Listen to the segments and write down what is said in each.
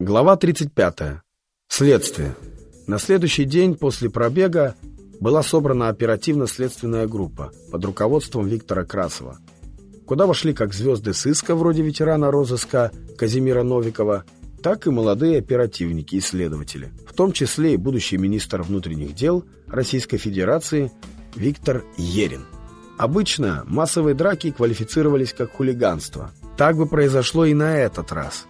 Глава 35. Следствие. На следующий день после пробега была собрана оперативно-следственная группа под руководством Виктора Красова, куда вошли как звезды сыска вроде ветерана розыска Казимира Новикова, так и молодые оперативники и следователи, в том числе и будущий министр внутренних дел Российской Федерации Виктор Ерин. Обычно массовые драки квалифицировались как хулиганство. Так бы произошло и на этот раз –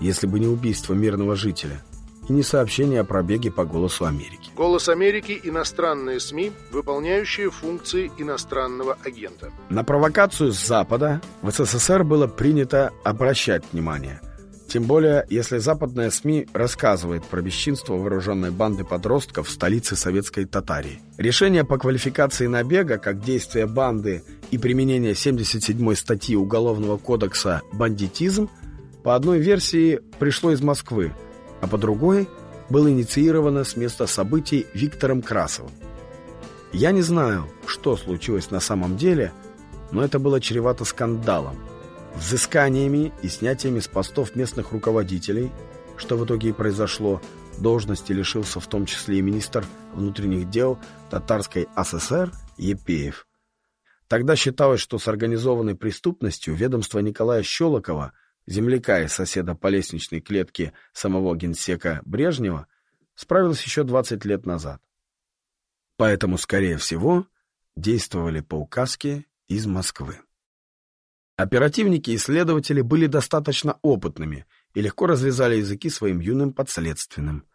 если бы не убийство мирного жителя и не сообщение о пробеге по «Голосу Америки». «Голос Америки» — иностранные СМИ, выполняющие функции иностранного агента. На провокацию с Запада в СССР было принято обращать внимание. Тем более, если западная СМИ рассказывает про бесчинство вооруженной банды подростков в столице советской Татарии. Решение по квалификации набега как действие банды и применение 77 статьи Уголовного кодекса «бандитизм» По одной версии пришло из Москвы, а по другой было инициировано с места событий Виктором Красовым. Я не знаю, что случилось на самом деле, но это было чревато скандалом, взысканиями и снятиями с постов местных руководителей, что в итоге и произошло, должности лишился в том числе и министр внутренних дел Татарской ССР Епеев. Тогда считалось, что с организованной преступностью ведомство Николая Щелокова – земляка и соседа по лестничной клетке самого генсека Брежнева, справилась еще 20 лет назад. Поэтому, скорее всего, действовали по указке из Москвы. Оперативники и следователи были достаточно опытными и легко развязали языки своим юным подследственным.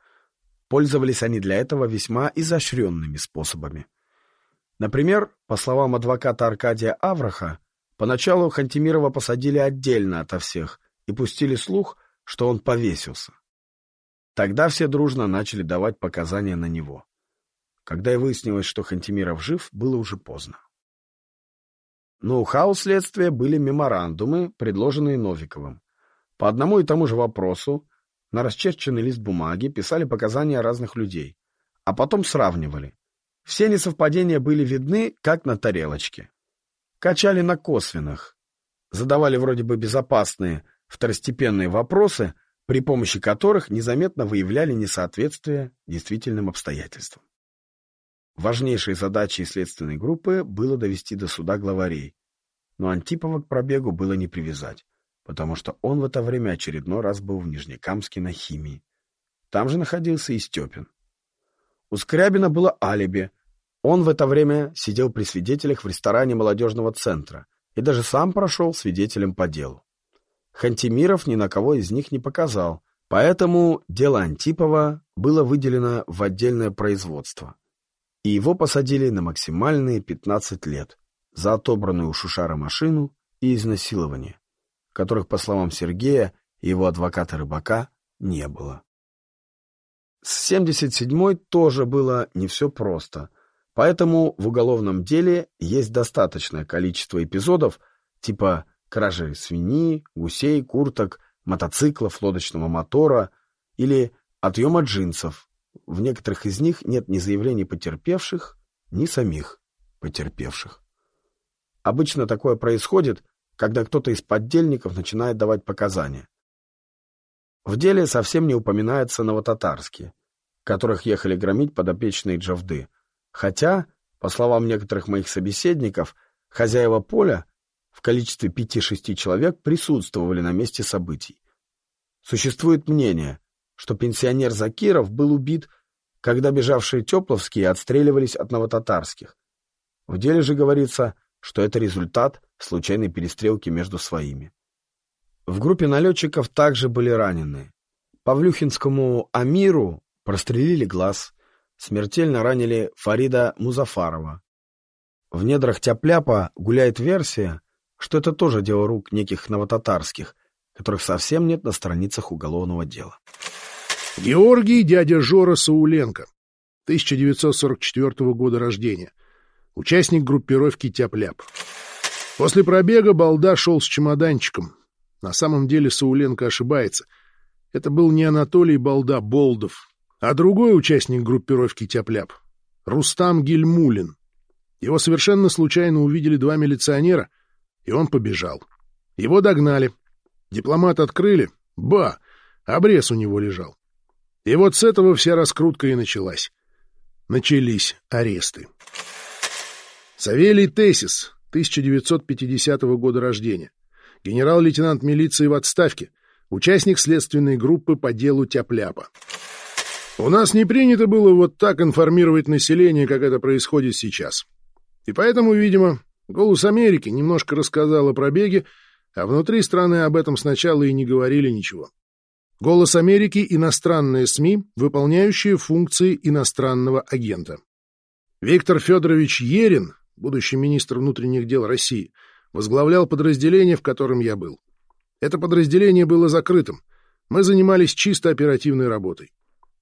Пользовались они для этого весьма изощренными способами. Например, по словам адвоката Аркадия Авраха, поначалу Хантимирова посадили отдельно ото всех, и пустили слух, что он повесился. Тогда все дружно начали давать показания на него. Когда и выяснилось, что Хантимиров жив, было уже поздно. Ноу-хау следствия были меморандумы, предложенные Новиковым. По одному и тому же вопросу на расчерченный лист бумаги писали показания разных людей, а потом сравнивали. Все несовпадения были видны, как на тарелочке. Качали на косвенных. Задавали вроде бы безопасные, второстепенные вопросы, при помощи которых незаметно выявляли несоответствие действительным обстоятельствам. Важнейшей задачей следственной группы было довести до суда главарей, но Антипова к пробегу было не привязать, потому что он в это время очередной раз был в Нижнекамске на химии. Там же находился и Степин. У Скрябина было алиби. Он в это время сидел при свидетелях в ресторане молодежного центра и даже сам прошел свидетелем по делу. Хантимиров ни на кого из них не показал, поэтому дело Антипова было выделено в отдельное производство. И его посадили на максимальные 15 лет за отобранную у Шушара машину и изнасилование, которых, по словам Сергея и его адвоката Рыбака, не было. С 77-й тоже было не все просто, поэтому в уголовном деле есть достаточное количество эпизодов, типа кражи свиньи, гусей, курток, мотоциклов, лодочного мотора или отъема джинсов. В некоторых из них нет ни заявлений потерпевших, ни самих потерпевших. Обычно такое происходит, когда кто-то из поддельников начинает давать показания. В деле совсем не упоминается новотатарские, которых ехали громить подопечные Джавды. Хотя, по словам некоторых моих собеседников, хозяева поля в количестве пяти-шести человек присутствовали на месте событий. Существует мнение, что пенсионер Закиров был убит, когда бежавшие Тепловские отстреливались от новотатарских. В деле же говорится, что это результат случайной перестрелки между своими. В группе налетчиков также были ранены. Павлюхинскому Амиру прострелили глаз, смертельно ранили Фарида Музафарова. В недрах Тяпляпа гуляет версия, что это тоже дело рук неких новотатарских, которых совсем нет на страницах уголовного дела. Георгий дядя Жора Сауленко, 1944 года рождения, участник группировки «Тяп-ляп». После пробега Балда шел с чемоданчиком. На самом деле Сауленко ошибается. Это был не Анатолий Балда Болдов, а другой участник группировки «Тяп-ляп» — Рустам Гельмулин. Его совершенно случайно увидели два милиционера — и он побежал. Его догнали. Дипломат открыли. Ба! Обрез у него лежал. И вот с этого вся раскрутка и началась. Начались аресты. Савелий Тесис, 1950 года рождения. Генерал-лейтенант милиции в отставке. Участник следственной группы по делу Тяпляпа. У нас не принято было вот так информировать население, как это происходит сейчас. И поэтому, видимо, «Голос Америки» немножко рассказал о пробеге, а внутри страны об этом сначала и не говорили ничего. «Голос Америки» — иностранные СМИ, выполняющие функции иностранного агента. Виктор Федорович Ерин, будущий министр внутренних дел России, возглавлял подразделение, в котором я был. Это подразделение было закрытым. Мы занимались чисто оперативной работой.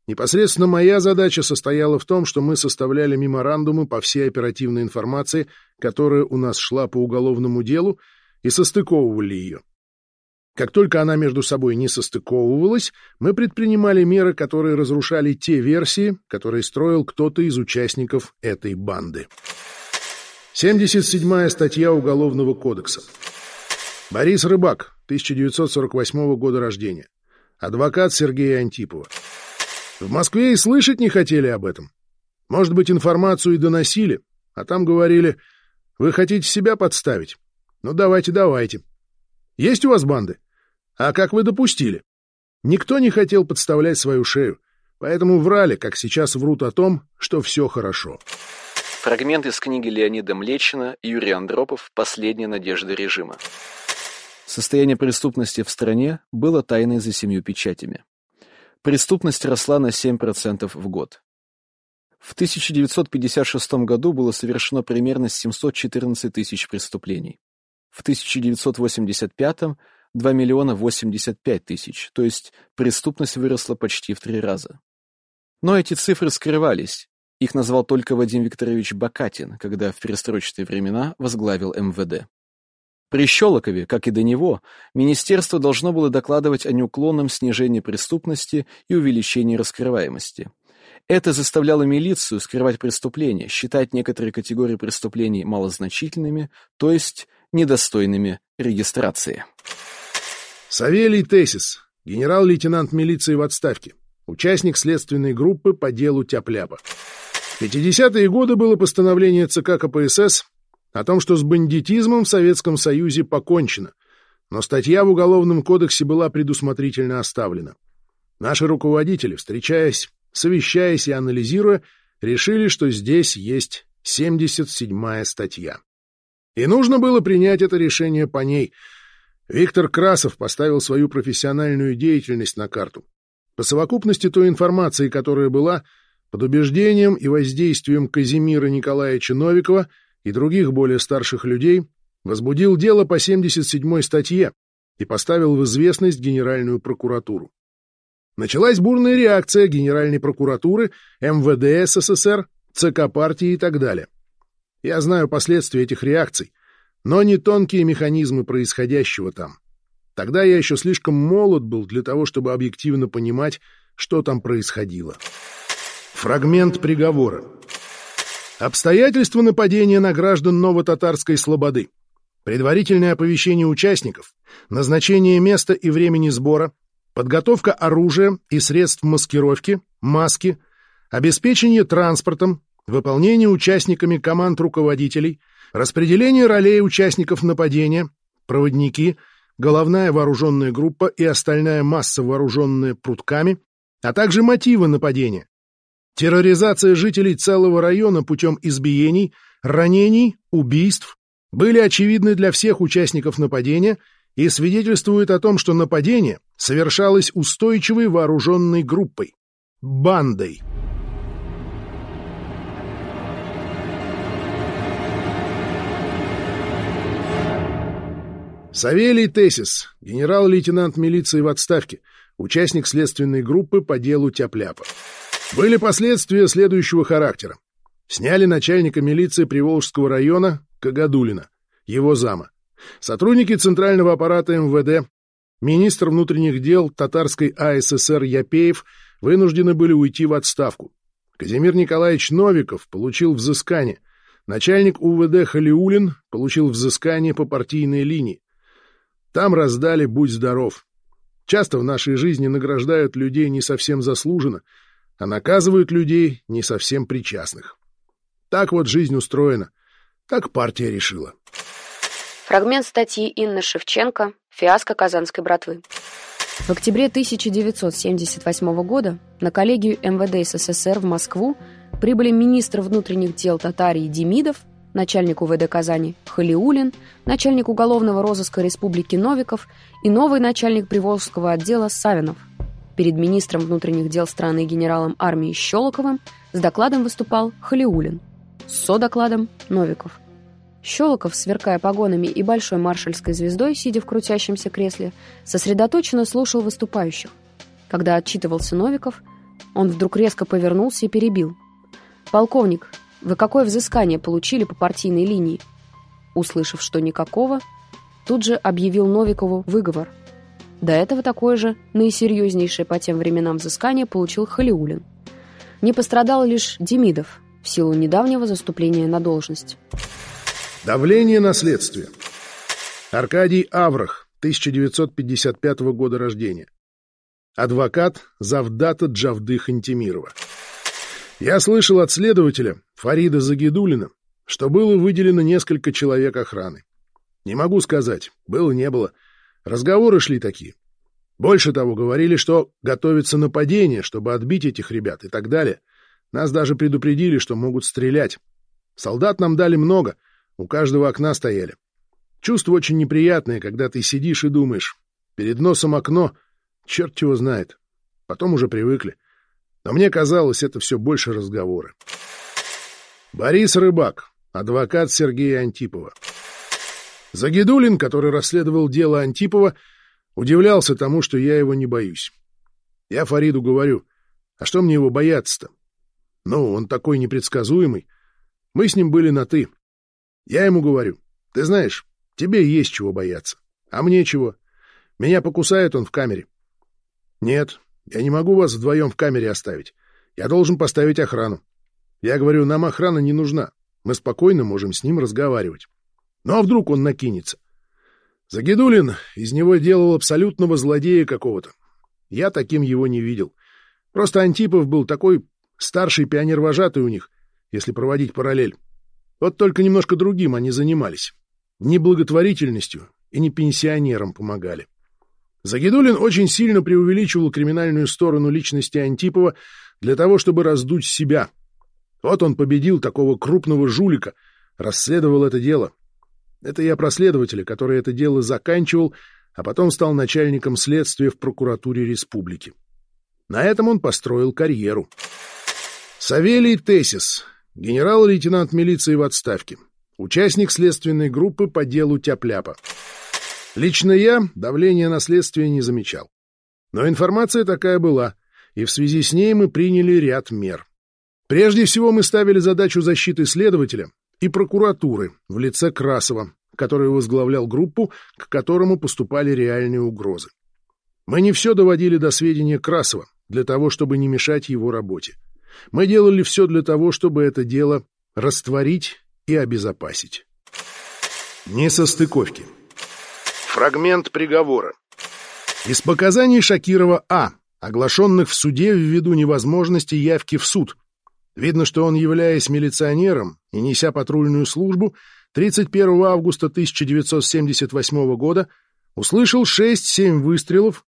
Непосредственно моя задача состояла в том, что мы составляли меморандумы по всей оперативной информации, которая у нас шла по уголовному делу, и состыковывали ее. Как только она между собой не состыковывалась, мы предпринимали меры, которые разрушали те версии, которые строил кто-то из участников этой банды. 77-я статья Уголовного кодекса. Борис Рыбак, 1948 года рождения. Адвокат Сергея Антипова. В Москве и слышать не хотели об этом. Может быть, информацию и доносили, а там говорили, вы хотите себя подставить? Ну, давайте, давайте. Есть у вас банды? А как вы допустили? Никто не хотел подставлять свою шею, поэтому врали, как сейчас врут о том, что все хорошо. Фрагмент из книги Леонида Млечина «Юрий Андропов. Последняя надежда режима». Состояние преступности в стране было тайной за семью печатями преступность росла на 7% в год. В 1956 году было совершено примерно 714 тысяч преступлений. В 1985 – 2 миллиона 85 тысяч, то есть преступность выросла почти в три раза. Но эти цифры скрывались. Их назвал только Вадим Викторович Бакатин, когда в перестроечные времена возглавил МВД. При Щелокове, как и до него, министерство должно было докладывать о неуклонном снижении преступности и увеличении раскрываемости. Это заставляло милицию скрывать преступления, считать некоторые категории преступлений малозначительными, то есть недостойными регистрации. Савелий Тесис, генерал-лейтенант милиции в отставке, участник следственной группы по делу Тяпляпа. В 50-е годы было постановление ЦК КПСС о том, что с бандитизмом в Советском Союзе покончено, но статья в Уголовном кодексе была предусмотрительно оставлена. Наши руководители, встречаясь, совещаясь и анализируя, решили, что здесь есть 77-я статья. И нужно было принять это решение по ней. Виктор Красов поставил свою профессиональную деятельность на карту. По совокупности той информации, которая была, под убеждением и воздействием Казимира Николаевича Новикова — и других более старших людей, возбудил дело по 77-й статье и поставил в известность Генеральную прокуратуру. Началась бурная реакция Генеральной прокуратуры, МВД СССР, ЦК партии и так далее. Я знаю последствия этих реакций, но не тонкие механизмы происходящего там. Тогда я еще слишком молод был для того, чтобы объективно понимать, что там происходило. Фрагмент приговора. Обстоятельства нападения на граждан Новотатарской Слободы. Предварительное оповещение участников, назначение места и времени сбора, подготовка оружия и средств маскировки, маски, обеспечение транспортом, выполнение участниками команд руководителей, распределение ролей участников нападения, проводники, головная вооруженная группа и остальная масса, вооруженная прутками, а также мотивы нападения, Терроризация жителей целого района путем избиений, ранений, убийств были очевидны для всех участников нападения и свидетельствуют о том, что нападение совершалось устойчивой вооруженной группой — бандой. Савелий Тесис, генерал-лейтенант милиции в отставке, участник следственной группы по делу Тяпляпа. Были последствия следующего характера. Сняли начальника милиции Приволжского района Кагадулина, его зама. Сотрудники Центрального аппарата МВД, министр внутренних дел Татарской АССР Япеев вынуждены были уйти в отставку. Казимир Николаевич Новиков получил взыскание. Начальник УВД Халиулин получил взыскание по партийной линии. Там раздали «Будь здоров». Часто в нашей жизни награждают людей не совсем заслуженно, а наказывают людей не совсем причастных. Так вот жизнь устроена. Так партия решила. Фрагмент статьи Инны Шевченко «Фиаско Казанской братвы». В октябре 1978 года на коллегию МВД СССР в Москву прибыли министр внутренних дел Татарии Демидов, начальник УВД Казани Халиулин, начальник уголовного розыска Республики Новиков и новый начальник Приволжского отдела Савинов. Перед министром внутренних дел страны генералом армии Щелоковым с докладом выступал Халиулин, с со-докладом Новиков. Щелоков, сверкая погонами и большой маршальской звездой, сидя в крутящемся кресле, сосредоточенно слушал выступающих. Когда отчитывался Новиков, он вдруг резко повернулся и перебил. «Полковник, вы какое взыскание получили по партийной линии?» Услышав, что никакого, тут же объявил Новикову выговор. До этого такое же, наисерьезнейшее по тем временам взыскание получил Халиулин. Не пострадал лишь Демидов в силу недавнего заступления на должность. Давление на следствие. Аркадий Аврах, 1955 года рождения. Адвокат Завдата Джавды Хантимирова. Я слышал от следователя Фарида Загидулина, что было выделено несколько человек охраны. Не могу сказать, было-не было. Разговоры шли такие. Больше того, говорили, что готовится нападение, чтобы отбить этих ребят и так далее. Нас даже предупредили, что могут стрелять. Солдат нам дали много — у каждого окна стояли. Чувство очень неприятное, когда ты сидишь и думаешь. Перед носом окно, черт его знает. Потом уже привыкли. Но мне казалось, это все больше разговоры. Борис Рыбак, адвокат Сергея Антипова. Загидулин, который расследовал дело Антипова, удивлялся тому, что я его не боюсь. Я Фариду говорю, а что мне его бояться-то? Ну, он такой непредсказуемый. Мы с ним были на «ты». Я ему говорю, ты знаешь, тебе есть чего бояться. А мне чего? Меня покусает он в камере. Нет, я не могу вас вдвоем в камере оставить. Я должен поставить охрану. Я говорю, нам охрана не нужна. Мы спокойно можем с ним разговаривать. Ну а вдруг он накинется? Загидулин из него делал абсолютного злодея какого-то. Я таким его не видел. Просто Антипов был такой старший пионер-вожатый у них, если проводить параллель. Вот только немножко другим они занимались. Не благотворительностью и не пенсионерам помогали. Загидулин очень сильно преувеличивал криминальную сторону личности Антипова для того, чтобы раздуть себя. Вот он победил такого крупного жулика, расследовал это дело. Это я про следователя, который это дело заканчивал, а потом стал начальником следствия в прокуратуре республики. На этом он построил карьеру. Савелий Тесис, Генерал-лейтенант милиции в отставке. Участник следственной группы по делу Тяпляпа. Лично я давления на следствие не замечал. Но информация такая была, и в связи с ней мы приняли ряд мер. Прежде всего мы ставили задачу защиты следователя и прокуратуры в лице Красова, который возглавлял группу, к которому поступали реальные угрозы. Мы не все доводили до сведения Красова для того, чтобы не мешать его работе. Мы делали все для того, чтобы это дело растворить и обезопасить. Несостыковки. Фрагмент приговора. Из показаний Шакирова А, оглашенных в суде ввиду невозможности явки в суд. Видно, что он, являясь милиционером и неся патрульную службу, 31 августа 1978 года услышал 6-7 выстрелов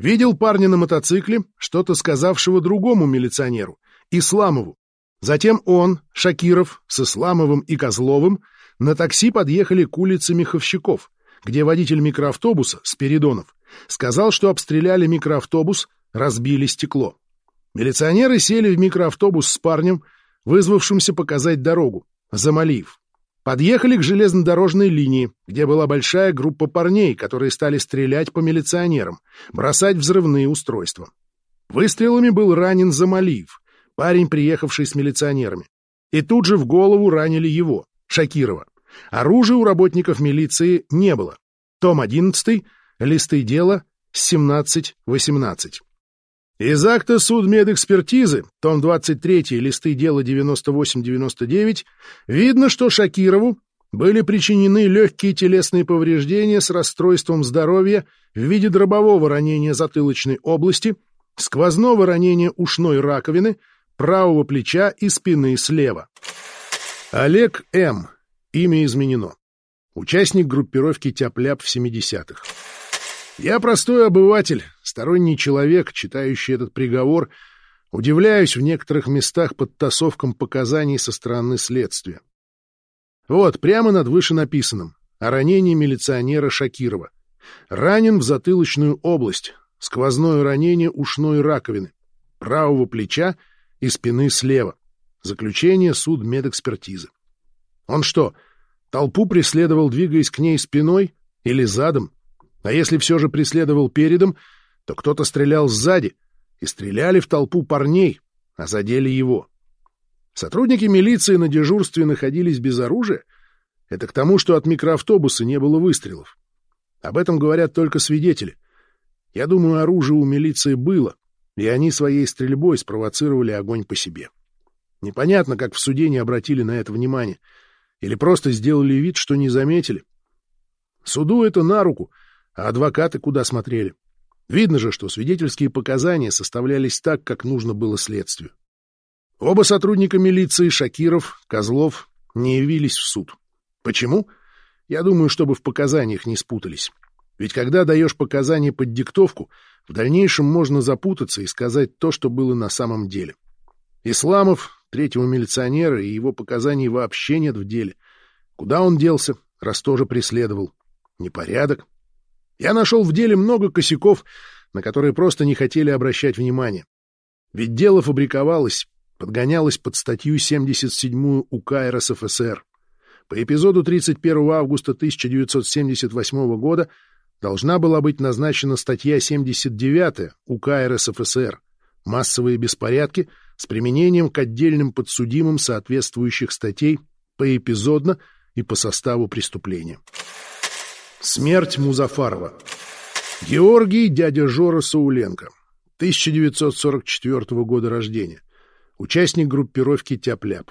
Видел парня на мотоцикле, что-то сказавшего другому милиционеру, Исламову. Затем он, Шакиров, с Исламовым и Козловым на такси подъехали к улице Миховщиков, где водитель микроавтобуса, Спиридонов, сказал, что обстреляли микроавтобус, разбили стекло. Милиционеры сели в микроавтобус с парнем, вызвавшимся показать дорогу, Замалиев. Подъехали к железнодорожной линии, где была большая группа парней, которые стали стрелять по милиционерам, бросать взрывные устройства. Выстрелами был ранен Замалиев, парень, приехавший с милиционерами. И тут же в голову ранили его, Шакирова. Оружия у работников милиции не было. Том 11, листы дела 17-18. Из акта судмедэкспертизы, том 23, листы дела 98-99, видно, что Шакирову были причинены легкие телесные повреждения с расстройством здоровья в виде дробового ранения затылочной области, сквозного ранения ушной раковины, правого плеча и спины слева. Олег М. Имя изменено. Участник группировки «Тяп-ляп» в 70-х. Я простой обыватель, сторонний человек, читающий этот приговор, удивляюсь в некоторых местах подтасовкам показаний со стороны следствия. Вот, прямо над выше написанным. О ранении милиционера Шакирова. Ранен в затылочную область. Сквозное ранение ушной раковины. Правого плеча и спины слева. Заключение суд медэкспертизы. Он что, толпу преследовал, двигаясь к ней спиной или задом? А если все же преследовал передом, то кто-то стрелял сзади, и стреляли в толпу парней, а задели его. Сотрудники милиции на дежурстве находились без оружия. Это к тому, что от микроавтобуса не было выстрелов. Об этом говорят только свидетели. Я думаю, оружие у милиции было, и они своей стрельбой спровоцировали огонь по себе. Непонятно, как в суде не обратили на это внимание. Или просто сделали вид, что не заметили. Суду это на руку, а адвокаты куда смотрели. Видно же, что свидетельские показания составлялись так, как нужно было следствию. Оба сотрудника милиции, Шакиров, Козлов, не явились в суд. Почему? Я думаю, чтобы в показаниях не спутались. Ведь когда даешь показания под диктовку, в дальнейшем можно запутаться и сказать то, что было на самом деле. Исламов, третьего милиционера, и его показаний вообще нет в деле. Куда он делся, раз тоже преследовал? Непорядок. Я нашел в деле много косяков, на которые просто не хотели обращать внимание. Ведь дело фабриковалось подгонялась под статью 77 УК РСФСР. По эпизоду 31 августа 1978 года должна была быть назначена статья 79 УК РСФСР «Массовые беспорядки» с применением к отдельным подсудимым соответствующих статей поэпизодно и по составу преступления. Смерть Музафарова. Георгий, дядя Жора Сауленко. 1944 года рождения участник группировки «Тяп-ляп».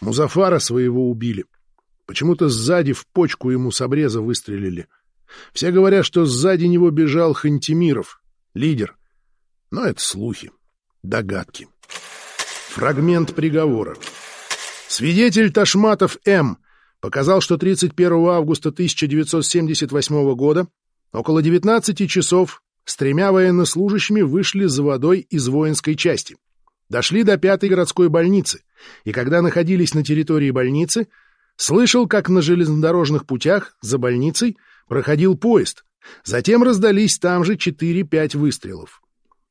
Музафара своего убили. Почему-то сзади в почку ему с обреза выстрелили. Все говорят, что сзади него бежал Хантимиров, лидер. Но это слухи, догадки. Фрагмент приговора. Свидетель Ташматов М. показал, что 31 августа 1978 года около 19 часов с тремя военнослужащими вышли за водой из воинской части. Дошли до пятой городской больницы, и когда находились на территории больницы, слышал, как на железнодорожных путях за больницей проходил поезд. Затем раздались там же 4-5 выстрелов.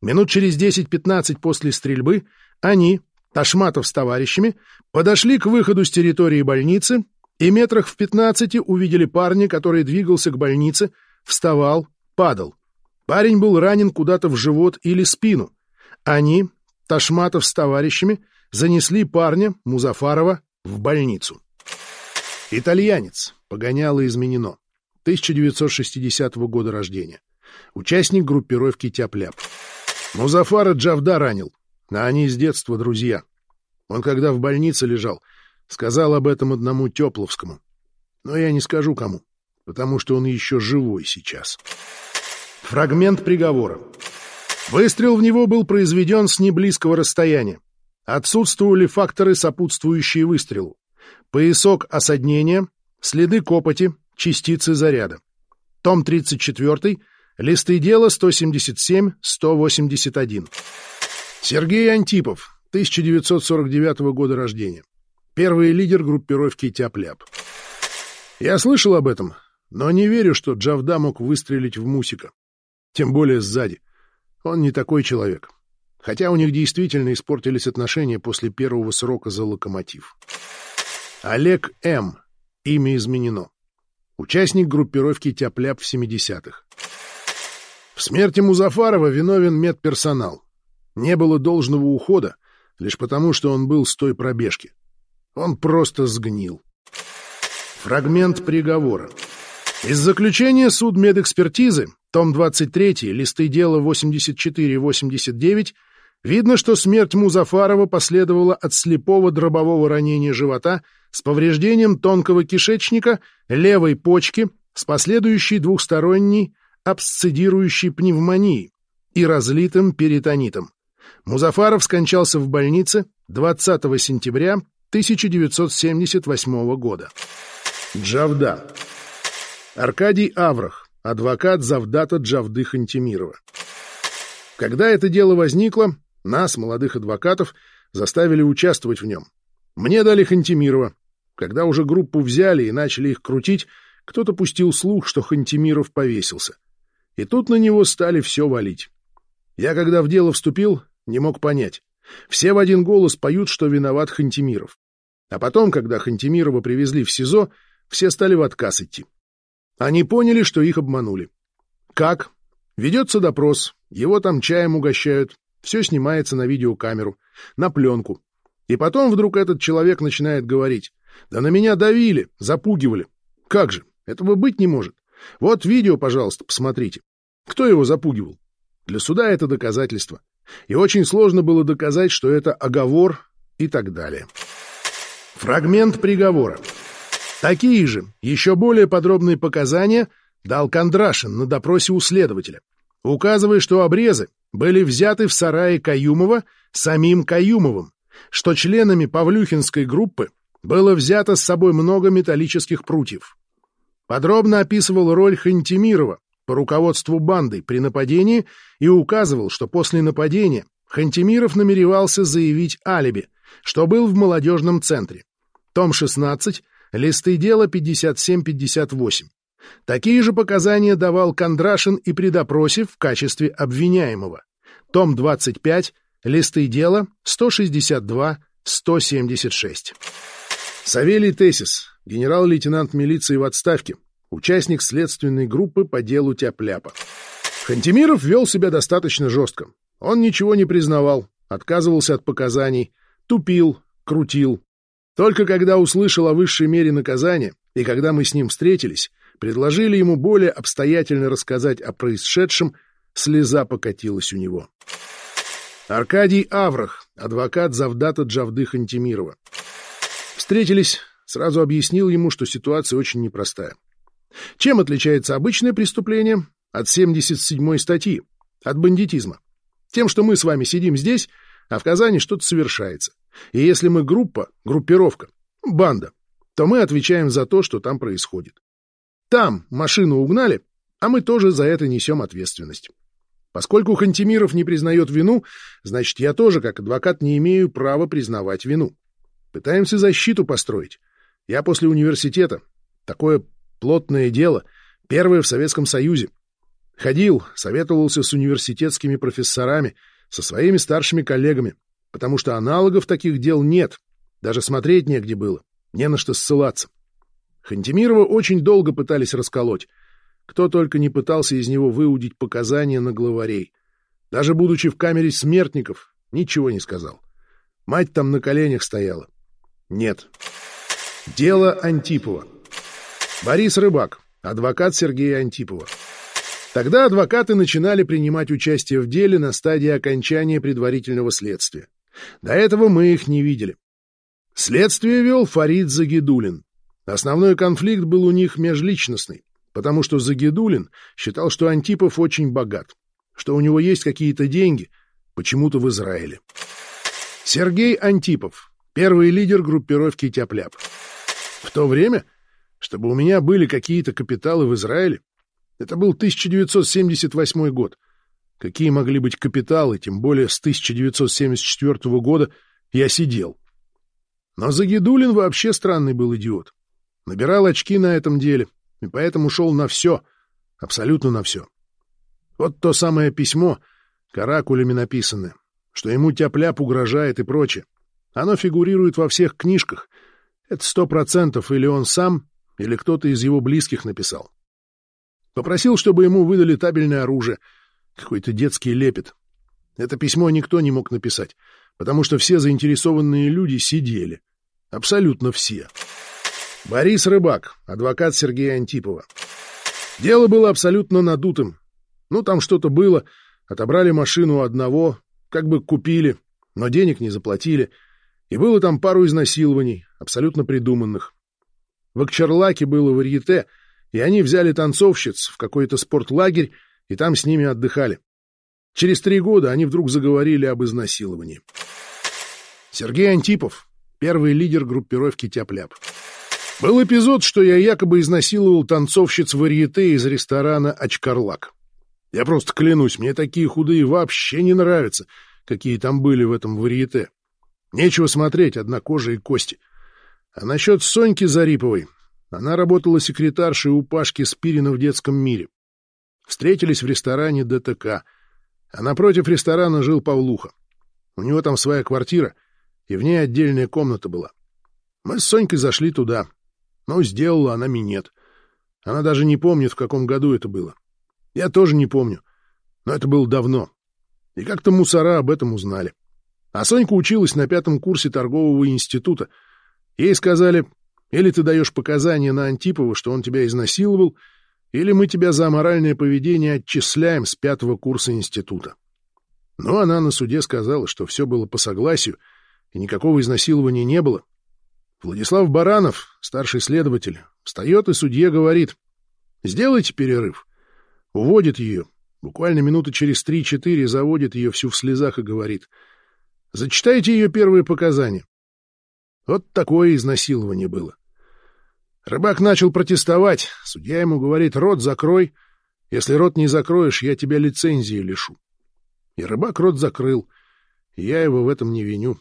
Минут через 10-15 после стрельбы они, Ташматов с товарищами, подошли к выходу с территории больницы и метрах в 15 увидели парня, который двигался к больнице, вставал, падал. Парень был ранен куда-то в живот или спину. Они, Ташматов с товарищами занесли парня, Музафарова, в больницу. Итальянец, погоняло изменено, 1960 года рождения. Участник группировки «Тяп-ляп». Музафара Джавда ранил, а они с детства друзья. Он, когда в больнице лежал, сказал об этом одному Тепловскому. Но я не скажу кому, потому что он еще живой сейчас. Фрагмент приговора. Выстрел в него был произведен с неблизкого расстояния. Отсутствовали факторы, сопутствующие выстрелу. Поясок осаднения, следы копоти, частицы заряда. Том 34, листы дела 177-181. Сергей Антипов, 1949 года рождения. Первый лидер группировки «Тяп-ляп». Я слышал об этом, но не верю, что Джавда мог выстрелить в Мусика. Тем более сзади. Он не такой человек. Хотя у них действительно испортились отношения после первого срока за локомотив. Олег М. Имя изменено. Участник группировки «Тяп-ляп» в 70-х. В смерти Музафарова виновен медперсонал. Не было должного ухода, лишь потому, что он был с той пробежки. Он просто сгнил. Фрагмент приговора. Из заключения суд медэкспертизы том 23, листы дела 84-89, видно, что смерть Музафарова последовала от слепого дробового ранения живота с повреждением тонкого кишечника, левой почки, с последующей двухсторонней абсцедирующей пневмонией и разлитым перитонитом. Музафаров скончался в больнице 20 сентября 1978 года. Джавда. Аркадий Аврах, адвокат Завдата Джавды Хантимирова. Когда это дело возникло, нас, молодых адвокатов, заставили участвовать в нем. Мне дали Хантимирова. Когда уже группу взяли и начали их крутить, кто-то пустил слух, что Хантимиров повесился. И тут на него стали все валить. Я, когда в дело вступил, не мог понять. Все в один голос поют, что виноват Хантимиров. А потом, когда Хантимирова привезли в СИЗО, все стали в отказ идти. Они поняли, что их обманули. Как? Ведется допрос, его там чаем угощают, все снимается на видеокамеру, на пленку. И потом вдруг этот человек начинает говорить. «Да на меня давили, запугивали. Как же, этого быть не может. Вот видео, пожалуйста, посмотрите. Кто его запугивал? Для суда это доказательство. И очень сложно было доказать, что это оговор и так далее. Фрагмент приговора. Такие же, еще более подробные показания дал Кондрашин на допросе у следователя, указывая, что обрезы были взяты в сарае Каюмова самим Каюмовым, что членами Павлюхинской группы было взято с собой много металлических прутьев. Подробно описывал роль Хантимирова по руководству бандой при нападении и указывал, что после нападения Хантимиров намеревался заявить алиби, что был в молодежном центре. Том 16, листы дела 57-58. Такие же показания давал Кондрашин и при допросе в качестве обвиняемого. Том 25, листы дела 162-176. Савелий Тесис, генерал-лейтенант милиции в отставке, участник следственной группы по делу Тяпляпа. Хантимиров вел себя достаточно жестко. Он ничего не признавал, отказывался от показаний, тупил, крутил. Только когда услышал о высшей мере наказания, и когда мы с ним встретились, предложили ему более обстоятельно рассказать о происшедшем, слеза покатилась у него. Аркадий Аврах, адвокат завдата Джавды Хантимирова. Встретились, сразу объяснил ему, что ситуация очень непростая. Чем отличается обычное преступление от 77-й статьи, от бандитизма? Тем, что мы с вами сидим здесь, а в Казани что-то совершается. И если мы группа, группировка, банда, то мы отвечаем за то, что там происходит. Там машину угнали, а мы тоже за это несем ответственность. Поскольку Хантимиров не признает вину, значит, я тоже, как адвокат, не имею права признавать вину. Пытаемся защиту построить. Я после университета. Такое плотное дело. Первое в Советском Союзе. Ходил, советовался с университетскими профессорами, со своими старшими коллегами, потому что аналогов таких дел нет. Даже смотреть негде было, не на что ссылаться. Хантимирова очень долго пытались расколоть. Кто только не пытался из него выудить показания на главарей. Даже будучи в камере смертников, ничего не сказал. Мать там на коленях стояла. Нет. Дело Антипова. Борис Рыбак, адвокат Сергея Антипова. Тогда адвокаты начинали принимать участие в деле на стадии окончания предварительного следствия. До этого мы их не видели. Следствие вел Фарид Загидулин. Основной конфликт был у них межличностный, потому что Загидулин считал, что Антипов очень богат, что у него есть какие-то деньги, почему-то в Израиле. Сергей Антипов, первый лидер группировки Тяпляп. В то время, чтобы у меня были какие-то капиталы в Израиле, это был 1978 год. Какие могли быть капиталы, тем более с 1974 года я сидел. Но Загидулин вообще странный был идиот. Набирал очки на этом деле, и поэтому шел на все, абсолютно на все. Вот то самое письмо, каракулями написанное, что ему тяп угрожает и прочее. Оно фигурирует во всех книжках. Это сто процентов или он сам, или кто-то из его близких написал. Попросил, чтобы ему выдали табельное оружие. Какой-то детский лепет. Это письмо никто не мог написать, потому что все заинтересованные люди сидели. Абсолютно все. Борис Рыбак, адвокат Сергея Антипова. Дело было абсолютно надутым. Ну, там что-то было. Отобрали машину одного, как бы купили, но денег не заплатили. И было там пару изнасилований, абсолютно придуманных. В Акчарлаке было варьете, и они взяли танцовщиц в какой-то спортлагерь и там с ними отдыхали. Через три года они вдруг заговорили об изнасиловании. Сергей Антипов, первый лидер группировки «Тяп-ляп». Был эпизод, что я якобы изнасиловал танцовщиц варьете из ресторана «Очкарлак». Я просто клянусь, мне такие худые вообще не нравятся, какие там были в этом варьете. Нечего смотреть, одна кожа и кости. А насчет Соньки Зариповой, она работала секретаршей у Пашки Спирина в детском мире. Встретились в ресторане ДТК, а напротив ресторана жил Павлуха. У него там своя квартира, и в ней отдельная комната была. Мы с Сонькой зашли туда, но сделала она минет. Она даже не помнит, в каком году это было. Я тоже не помню, но это было давно. И как-то мусора об этом узнали. А Сонька училась на пятом курсе торгового института. Ей сказали, или ты даешь показания на Антипова, что он тебя изнасиловал, или мы тебя за аморальное поведение отчисляем с пятого курса института. Но она на суде сказала, что все было по согласию, и никакого изнасилования не было. Владислав Баранов, старший следователь, встает и судье говорит, «Сделайте перерыв». Уводит ее, буквально минуты через три-четыре заводит ее всю в слезах и говорит, «Зачитайте ее первые показания». Вот такое изнасилование было. Рыбак начал протестовать. Судья ему говорит, рот закрой. Если рот не закроешь, я тебя лицензии лишу. И рыбак рот закрыл. И я его в этом не виню.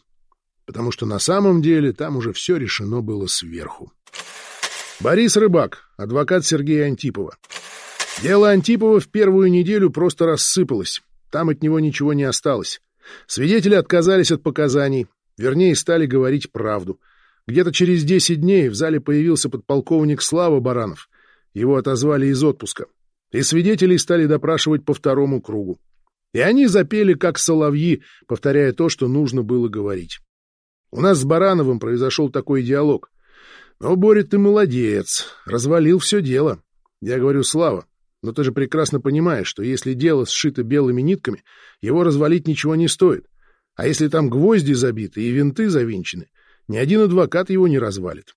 Потому что на самом деле там уже все решено было сверху. Борис Рыбак, адвокат Сергея Антипова. Дело Антипова в первую неделю просто рассыпалось. Там от него ничего не осталось. Свидетели отказались от показаний, вернее, стали говорить правду — где-то через 10 дней в зале появился подполковник Слава Баранов. Его отозвали из отпуска. И свидетелей стали допрашивать по второму кругу. И они запели, как соловьи, повторяя то, что нужно было говорить. У нас с Барановым произошел такой диалог. «Ну, Боря, ты молодец, развалил все дело». Я говорю, Слава, но ты же прекрасно понимаешь, что если дело сшито белыми нитками, его развалить ничего не стоит. А если там гвозди забиты и винты завинчены, ни один адвокат его не развалит.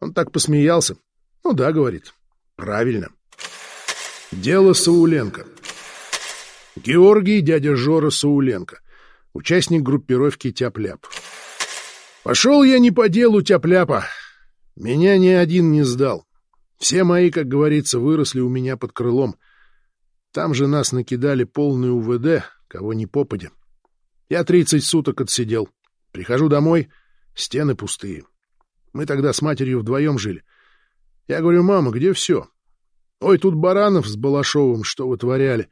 Он так посмеялся. Ну да, говорит. Правильно. Дело Сауленко. Георгий, дядя Жора Сауленко. Участник группировки Тяп-Ляп. Пошел я не по делу Тяп-Ляпа. Меня ни один не сдал. Все мои, как говорится, выросли у меня под крылом. Там же нас накидали полный УВД, кого ни попадя. Я тридцать суток отсидел. Прихожу домой, Стены пустые. Мы тогда с матерью вдвоем жили. Я говорю, мама, где все? Ой, тут Баранов с Балашовым что вытворяли.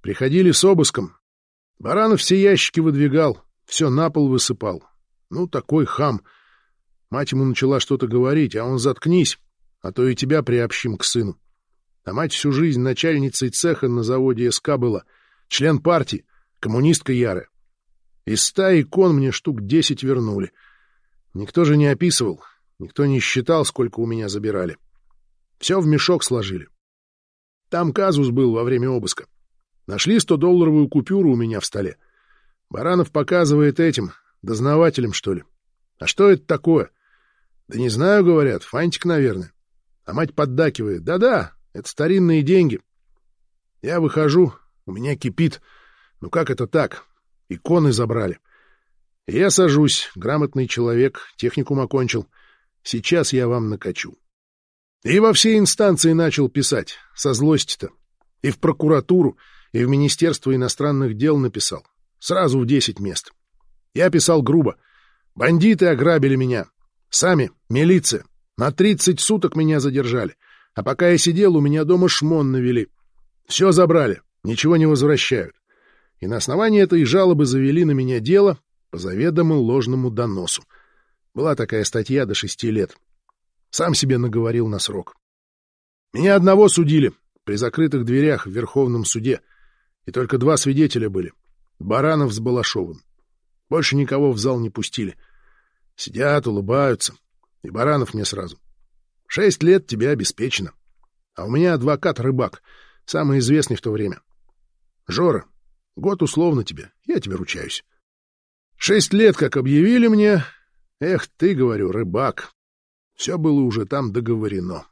Приходили с обыском. Баранов все ящики выдвигал, все на пол высыпал. Ну, такой хам. Мать ему начала что-то говорить, а он заткнись, а то и тебя приобщим к сыну. А мать всю жизнь начальницей цеха на заводе СК была, член партии, коммунистка ярая. Из ста икон мне штук десять вернули — Никто же не описывал, никто не считал, сколько у меня забирали. Все в мешок сложили. Там казус был во время обыска. Нашли 100-долларовую купюру у меня в столе. Баранов показывает этим, дознавателям, что ли. А что это такое? Да не знаю, говорят, фантик, наверное. А мать поддакивает. Да-да, это старинные деньги. Я выхожу, у меня кипит. Ну как это так? Иконы забрали. — я сажусь, грамотный человек, техникум окончил. Сейчас я вам накачу. И во все инстанции начал писать, со злости-то. И в прокуратуру, и в Министерство иностранных дел написал. Сразу в десять мест. Я писал грубо. Бандиты ограбили меня. Сами, милиция. На тридцать суток меня задержали. А пока я сидел, у меня дома шмон навели. Все забрали, ничего не возвращают. И на основании этой жалобы завели на меня дело по заведомо ложному доносу. Была такая статья до шести лет. Сам себе наговорил на срок. Меня одного судили при закрытых дверях в Верховном суде, и только два свидетеля были — Баранов с Балашовым. Больше никого в зал не пустили. Сидят, улыбаются, и Баранов мне сразу. Шесть лет тебе обеспечено. А у меня адвокат-рыбак, самый известный в то время. Жора, год условно тебе, я тебе ручаюсь. Шесть лет, как объявили мне, Эх ты, говорю, рыбак. Все было уже там договорено.